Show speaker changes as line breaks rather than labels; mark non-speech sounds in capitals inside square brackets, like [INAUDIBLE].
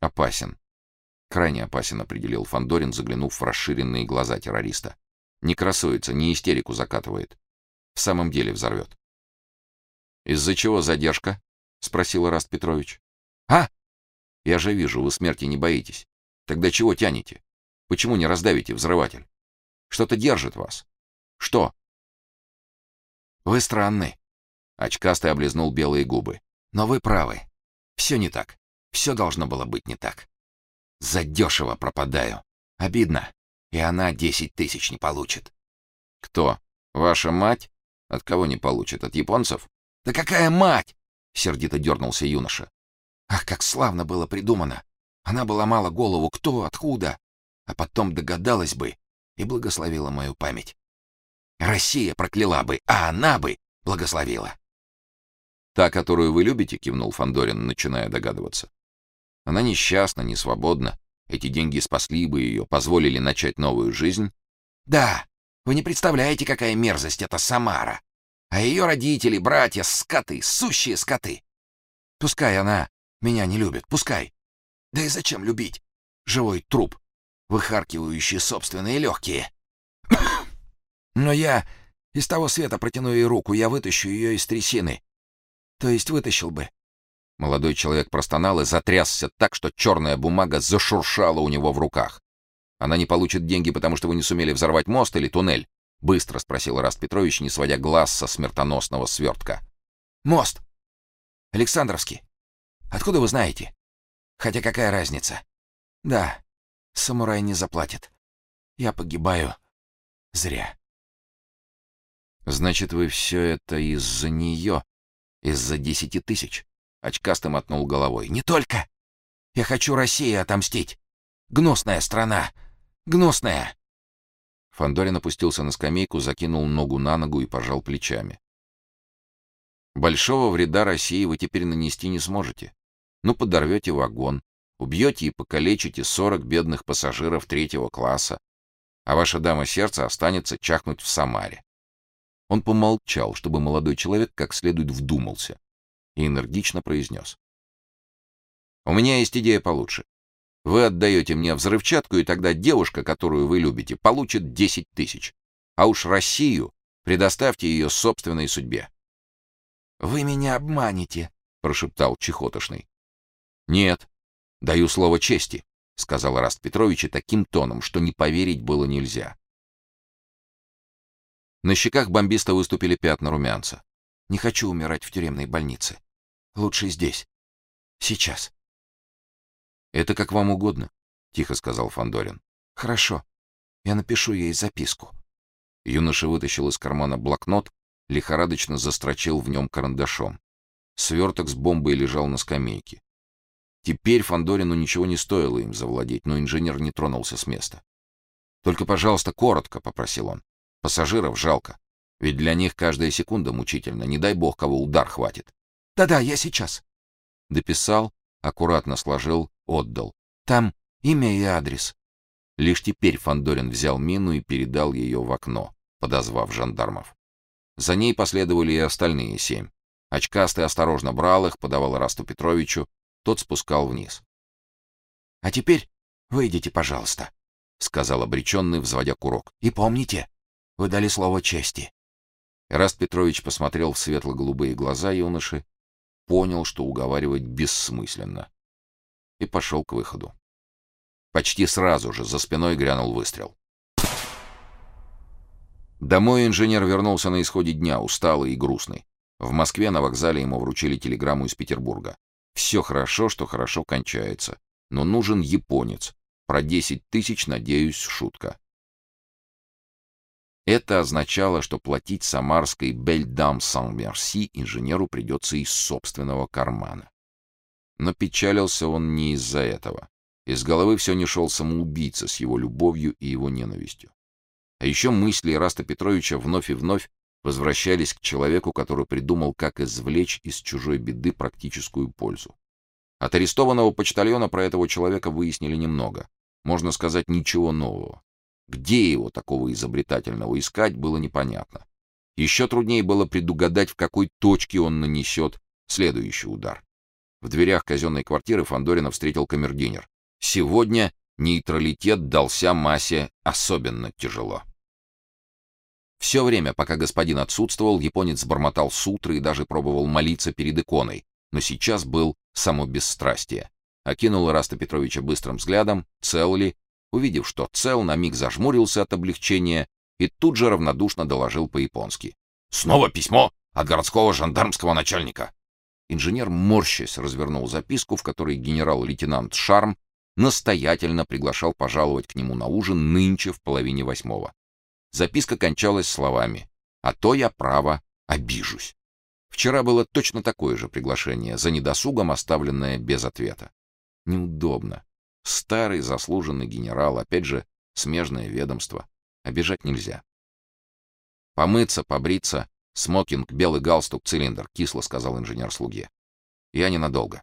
Опасен. Крайне опасен, определил Фандорин, заглянув в расширенные глаза террориста. Не красуется, не истерику закатывает. В самом деле взорвет. Из-за чего задержка? спросил Раст Петрович. А? Я же вижу, вы смерти не боитесь. Тогда чего тянете? Почему не раздавите взрыватель? Что-то держит вас. Что? Вы странны. Очкастый облизнул белые губы. Но вы правы. Все не так. Все должно было быть не так. Задешево пропадаю. Обидно. И она десять тысяч не получит. Кто? Ваша мать? От кого не получит? От японцев? Да какая мать? Сердито дернулся юноша. Ах, как славно было придумано. Она была мало голову, кто, откуда. А потом догадалась бы и благословила мою память. Россия прокляла бы, а она бы благословила. Та, которую вы любите, кивнул Фандорин, начиная догадываться. Она несчастна, не свободна. Эти деньги спасли бы ее, позволили начать новую жизнь. Да, вы не представляете, какая мерзость это Самара. А ее родители, братья, скоты, сущие скоты. Пускай она меня не любит, пускай. Да и зачем любить? Живой труп, выхаркивающий собственные легкие. [COUGHS] Но я из того света протяну ей руку, я вытащу ее из трясины. То есть вытащил бы. Молодой человек простонал и затрясся так, что черная бумага зашуршала у него в руках. Она не получит деньги, потому что вы не сумели взорвать мост или туннель? Быстро спросил Раст Петрович, не сводя глаз со смертоносного свертка. Мост. Александровский. Откуда вы знаете? Хотя какая разница? Да, самурай не заплатит. Я погибаю зря. Значит, вы все это из-за нее, из-за десяти тысяч? Очкастый мотнул головой. «Не только! Я хочу России отомстить! Гнусная страна! Гнусная!» Фандорин опустился на скамейку, закинул ногу на ногу и пожал плечами. «Большого вреда России вы теперь нанести не сможете. Ну, подорвете вагон, убьете и покалечите сорок бедных пассажиров третьего класса, а ваша дама сердца останется чахнуть в Самаре». Он помолчал, чтобы молодой человек как следует вдумался и энергично произнес. «У меня есть идея получше. Вы отдаете мне взрывчатку, и тогда девушка, которую вы любите, получит 10 тысяч. А уж Россию предоставьте ее собственной судьбе». «Вы меня обманете», — прошептал Чехотошный. «Нет, даю слово чести», — сказал Раст Петрович таким тоном, что не поверить было нельзя. На щеках бомбиста выступили пятна румянца. «Не хочу умирать в тюремной больнице. Лучше здесь. Сейчас. Это как вам угодно, тихо сказал Фандорин. Хорошо. Я напишу ей записку. Юноша вытащил из кармана блокнот, лихорадочно застрочил в нем карандашом. Сверток с бомбой лежал на скамейке. Теперь Фандорину ничего не стоило им завладеть, но инженер не тронулся с места. Только, пожалуйста, коротко, попросил он. Пассажиров жалко, ведь для них каждая секунда мучительна. Не дай бог, кого удар хватит. Да-да, я сейчас. Дописал, аккуратно сложил, отдал. Там имя и адрес. Лишь теперь Фандорин взял мину и передал ее в окно, подозвав жандармов. За ней последовали и остальные семь. Очкастый осторожно брал их, подавал Расту Петровичу, тот спускал вниз. А теперь выйдите, пожалуйста, сказал обреченный, взводя курок. И помните, вы дали слово чести. Раст Петрович посмотрел в светло-голубые глаза юноши понял, что уговаривать бессмысленно, и пошел к выходу. Почти сразу же за спиной грянул выстрел. Домой инженер вернулся на исходе дня, усталый и грустный. В Москве на вокзале ему вручили телеграмму из Петербурга. Все хорошо, что хорошо кончается, но нужен японец. Про десять тысяч, надеюсь, шутка. Это означало, что платить самарской Бельдам Сан-Мерси инженеру придется из собственного кармана. Но печалился он не из-за этого. Из головы все не шел самоубийца с его любовью и его ненавистью. А еще мысли Раста Петровича вновь и вновь возвращались к человеку, который придумал, как извлечь из чужой беды практическую пользу. От арестованного почтальона про этого человека выяснили немного. Можно сказать, ничего нового. Где его, такого изобретательного, искать, было непонятно. Еще труднее было предугадать, в какой точке он нанесет следующий удар. В дверях казенной квартиры Фандорина встретил камердинер. Сегодня нейтралитет дался массе особенно тяжело. Все время, пока господин отсутствовал, японец бормотал сутры и даже пробовал молиться перед иконой, но сейчас был само бесстрастие. Окинул Раста Петровича быстрым взглядом, цел ли, увидев, что цел, на миг зажмурился от облегчения и тут же равнодушно доложил по-японски. «Снова письмо от городского жандармского начальника!» Инженер, морщась, развернул записку, в которой генерал-лейтенант Шарм настоятельно приглашал пожаловать к нему на ужин нынче в половине восьмого. Записка кончалась словами «А то я, право, обижусь». Вчера было точно такое же приглашение, за недосугом оставленное без ответа. Неудобно. Старый заслуженный генерал, опять же, смежное ведомство. Обижать нельзя. Помыться, побриться, смокинг, белый галстук, цилиндр, кисло сказал инженер слуге. Я ненадолго.